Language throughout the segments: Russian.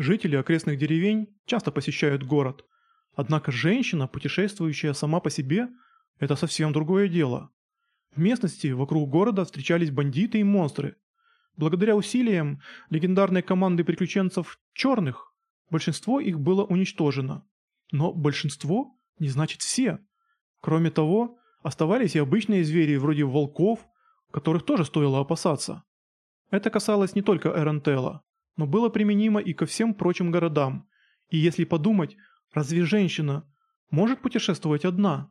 Жители окрестных деревень часто посещают город. Однако женщина, путешествующая сама по себе, это совсем другое дело. В местности вокруг города встречались бандиты и монстры. Благодаря усилиям легендарной команды приключенцев «Черных» большинство их было уничтожено. Но большинство не значит все. Кроме того, оставались и обычные звери вроде волков, которых тоже стоило опасаться. Это касалось не только Эрентела, но было применимо и ко всем прочим городам. И если подумать, разве женщина может путешествовать одна?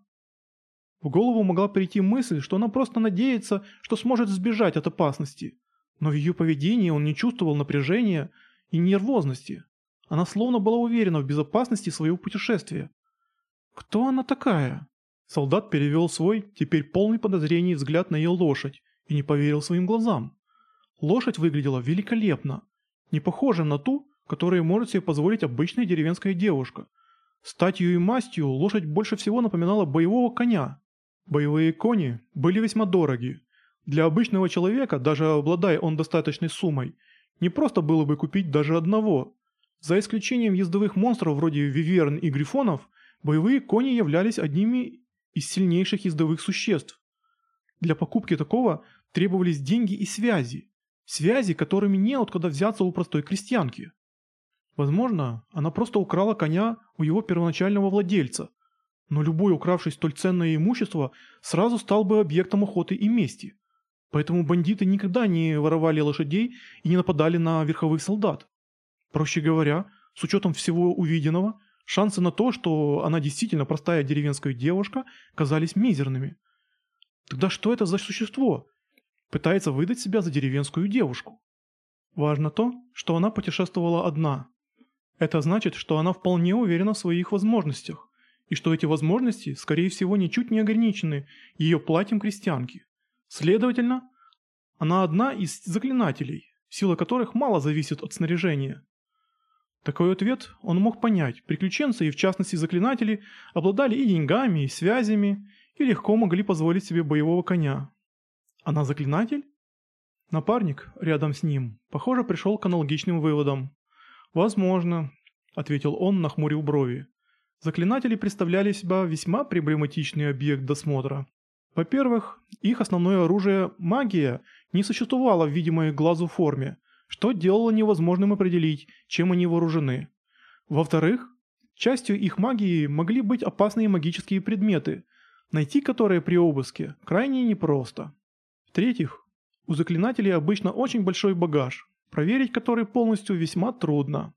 В голову могла прийти мысль, что она просто надеется, что сможет сбежать от опасности. Но в ее поведении он не чувствовал напряжения и нервозности. Она словно была уверена в безопасности своего путешествия. Кто она такая? Солдат перевел свой, теперь полный подозрений взгляд на ее лошадь и не поверил своим глазам. Лошадь выглядела великолепно, не похожа на ту, которую может себе позволить обычная деревенская девушка. Статью и мастью лошадь больше всего напоминала боевого коня. Боевые кони были весьма дороги. Для обычного человека, даже обладая он достаточной суммой, не просто было бы купить даже одного. За исключением ездовых монстров вроде виверн и грифонов, боевые кони являлись одними из сильнейших ездовых существ. Для покупки такого требовались деньги и связи. Связи, которыми неоткуда взяться у простой крестьянки. Возможно, она просто украла коня у его первоначального владельца, но любой укравший столь ценное имущество сразу стал бы объектом охоты и мести. Поэтому бандиты никогда не воровали лошадей и не нападали на верховых солдат. Проще говоря, с учетом всего увиденного, шансы на то, что она действительно простая деревенская девушка, казались мизерными. Тогда что это за существо? Пытается выдать себя за деревенскую девушку. Важно то, что она путешествовала одна. Это значит, что она вполне уверена в своих возможностях, и что эти возможности, скорее всего, ничуть не ограничены ее платьем крестьянки. Следовательно, она одна из заклинателей, сила которых мало зависит от снаряжения. Такой ответ он мог понять. Приключенцы и в частности заклинатели обладали и деньгами, и связями, и легко могли позволить себе боевого коня. Она заклинатель? Напарник рядом с ним, похоже, пришел к аналогичным выводам. «Возможно», — ответил он, нахмурив брови. Заклинатели представляли себя весьма проблематичный объект досмотра. Во-первых, их основное оружие, магия, не существовало в видимой глазу форме, что делало невозможным определить, чем они вооружены. Во-вторых, частью их магии могли быть опасные магические предметы, найти которые при обыске крайне непросто. В-третьих, у заклинателей обычно очень большой багаж, проверить который полностью весьма трудно.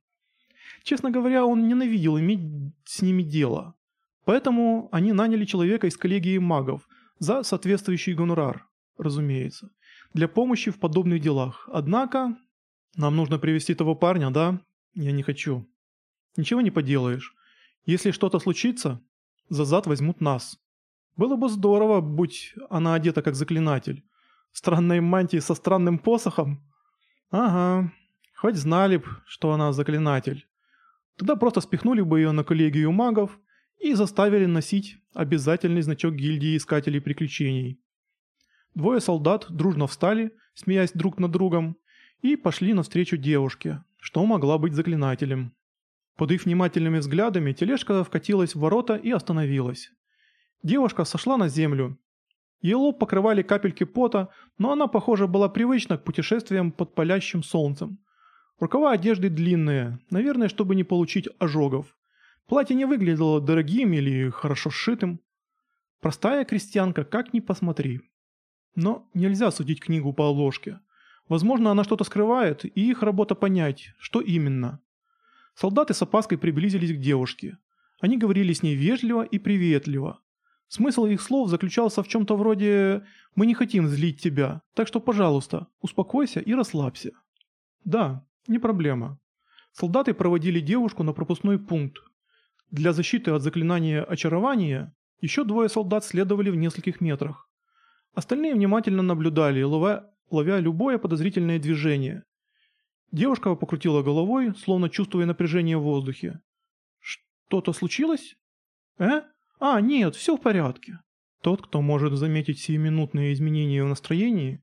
Честно говоря, он ненавидел иметь с ними дело. Поэтому они наняли человека из коллегии магов за соответствующий гонорар, разумеется, для помощи в подобных делах. Однако, нам нужно привести того парня, да? Я не хочу. Ничего не поделаешь. Если что-то случится, за зад возьмут нас. Было бы здорово, будь она одета как заклинатель. Странной мантии со странным посохом. Ага, хоть знали б, что она заклинатель. Тогда просто спихнули бы ее на коллегию магов и заставили носить обязательный значок гильдии искателей приключений. Двое солдат дружно встали, смеясь друг над другом, и пошли навстречу девушке, что могла быть заклинателем. Под их внимательными взглядами тележка вкатилась в ворота и остановилась. Девушка сошла на землю. Ее лоб покрывали капельки пота, но она, похоже, была привычна к путешествиям под палящим солнцем. Рукава одежды длинные, наверное, чтобы не получить ожогов. Платье не выглядело дорогим или хорошо сшитым. Простая крестьянка, как ни посмотри. Но нельзя судить книгу по обложке. Возможно, она что-то скрывает, и их работа понять, что именно. Солдаты с опаской приблизились к девушке. Они говорили с ней вежливо и приветливо. Смысл их слов заключался в чем-то вроде «Мы не хотим злить тебя, так что, пожалуйста, успокойся и расслабься». Да, не проблема. Солдаты проводили девушку на пропускной пункт. Для защиты от заклинания очарования еще двое солдат следовали в нескольких метрах. Остальные внимательно наблюдали, ловя, ловя любое подозрительное движение. Девушка покрутила головой, словно чувствуя напряжение в воздухе. «Что-то случилось? Э?» «А, нет, все в порядке». Тот, кто может заметить сиюминутные изменения в настроении,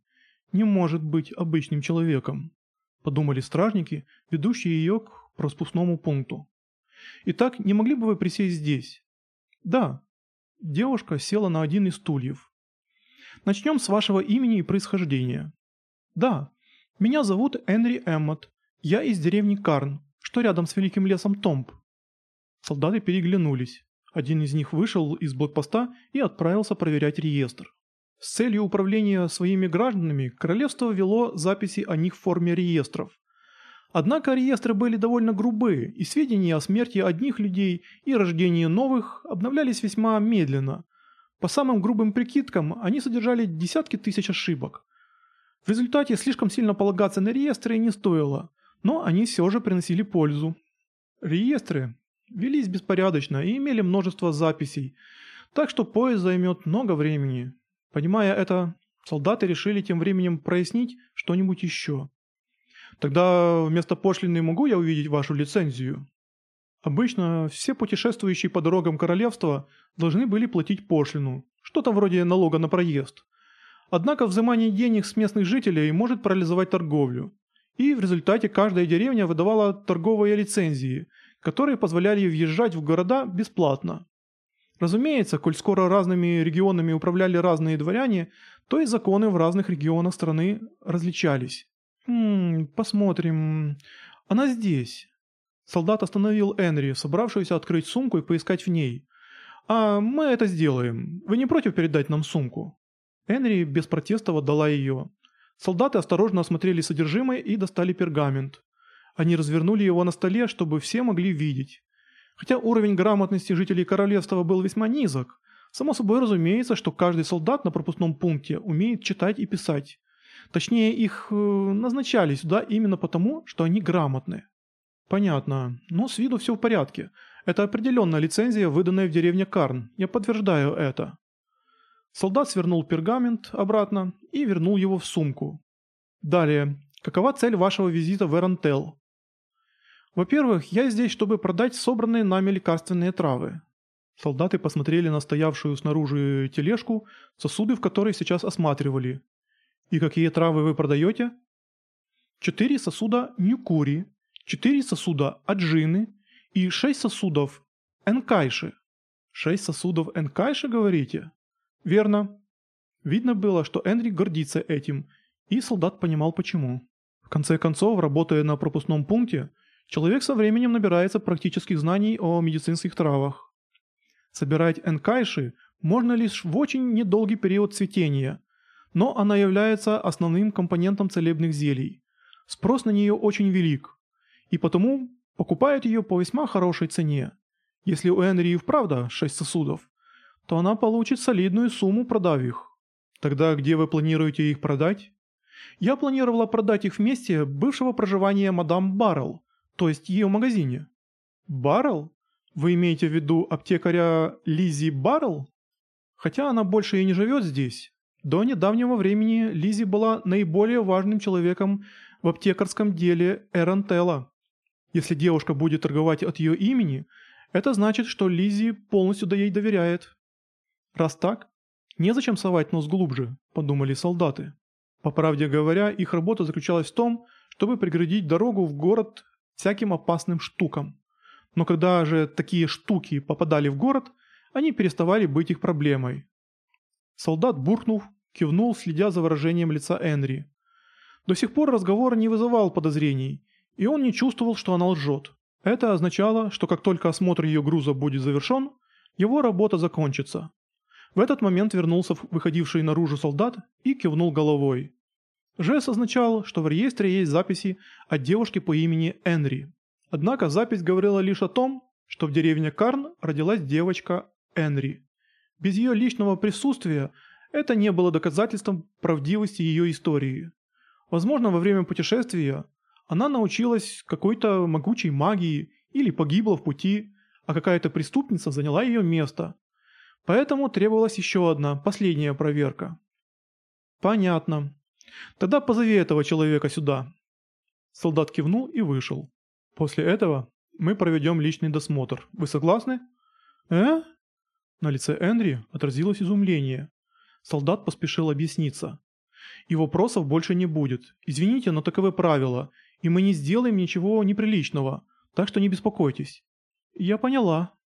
не может быть обычным человеком, подумали стражники, ведущие ее к распускному пункту. Итак, не могли бы вы присесть здесь? Да. Девушка села на один из стульев. Начнем с вашего имени и происхождения. Да. Меня зовут Энри Эммот. Я из деревни Карн, что рядом с великим лесом Томп. Солдаты переглянулись. Один из них вышел из блокпоста и отправился проверять реестр. С целью управления своими гражданами королевство вело записи о них в форме реестров. Однако реестры были довольно грубые, и сведения о смерти одних людей и рождении новых обновлялись весьма медленно. По самым грубым прикидкам, они содержали десятки тысяч ошибок. В результате слишком сильно полагаться на реестры не стоило, но они все же приносили пользу. Реестры велись беспорядочно и имели множество записей, так что поезд займет много времени. Понимая это, солдаты решили тем временем прояснить что-нибудь еще. Тогда вместо пошлины могу я увидеть вашу лицензию? Обычно все путешествующие по дорогам королевства должны были платить пошлину, что-то вроде налога на проезд. Однако взимание денег с местных жителей может парализовать торговлю. И в результате каждая деревня выдавала торговые лицензии, которые позволяли въезжать в города бесплатно. Разумеется, коль скоро разными регионами управляли разные дворяне, то и законы в разных регионах страны различались. «Хм, посмотрим. Она здесь». Солдат остановил Энри, собравшуюся открыть сумку и поискать в ней. «А мы это сделаем. Вы не против передать нам сумку?» Энри без протестов отдала ее. Солдаты осторожно осмотрели содержимое и достали пергамент. Они развернули его на столе, чтобы все могли видеть. Хотя уровень грамотности жителей королевства был весьма низок, само собой разумеется, что каждый солдат на пропускном пункте умеет читать и писать. Точнее, их э, назначали сюда именно потому, что они грамотны. Понятно, но с виду все в порядке. Это определенная лицензия, выданная в деревне Карн. Я подтверждаю это. Солдат свернул пергамент обратно и вернул его в сумку. Далее. Какова цель вашего визита в Эрантел? Во-первых, я здесь, чтобы продать собранные нами лекарственные травы. Солдаты посмотрели на стоявшую снаружи тележку, сосуды в которой сейчас осматривали. И какие травы вы продаете? Четыре сосуда нюкури, четыре сосуда аджины и шесть сосудов энкайши. Шесть сосудов энкайши, говорите? Верно. Видно было, что Энри гордится этим, и солдат понимал почему. В конце концов, работая на пропускном пункте, человек со временем набирается практических знаний о медицинских травах. Собирать энкайши можно лишь в очень недолгий период цветения, но она является основным компонентом целебных зелий. Спрос на нее очень велик, и потому покупают ее по весьма хорошей цене. Если у Энри и вправду 6 сосудов, то она получит солидную сумму, продав их. Тогда где вы планируете их продать? Я планировала продать их в месте бывшего проживания мадам Баррелл, то есть ее магазине. Баррелл? Вы имеете в виду аптекаря Лизи Баррелл? Хотя она больше и не живет здесь, до недавнего времени Лизи была наиболее важным человеком в аптекарском деле Эрантелла. Если девушка будет торговать от ее имени, это значит, что Лизи полностью до ей доверяет. Раз так, незачем совать нос глубже, подумали солдаты. По правде говоря, их работа заключалась в том, чтобы преградить дорогу в город всяким опасным штукам. Но когда же такие штуки попадали в город, они переставали быть их проблемой. Солдат, буркнув, кивнул, следя за выражением лица Энри. До сих пор разговор не вызывал подозрений, и он не чувствовал, что она лжет. Это означало, что как только осмотр ее груза будет завершен, его работа закончится. В этот момент вернулся выходивший наружу солдат и кивнул головой. Жест означал, что в реестре есть записи о девушке по имени Энри. Однако запись говорила лишь о том, что в деревне Карн родилась девочка Энри. Без ее личного присутствия это не было доказательством правдивости ее истории. Возможно, во время путешествия она научилась какой-то могучей магии или погибла в пути, а какая-то преступница заняла ее место. Поэтому требовалась еще одна, последняя проверка. Понятно. Тогда позови этого человека сюда. Солдат кивнул и вышел. После этого мы проведем личный досмотр. Вы согласны? Э? На лице Энри отразилось изумление. Солдат поспешил объясниться. «И вопросов больше не будет. Извините, но таковы правила, и мы не сделаем ничего неприличного. так что не беспокойтесь». «Я поняла»,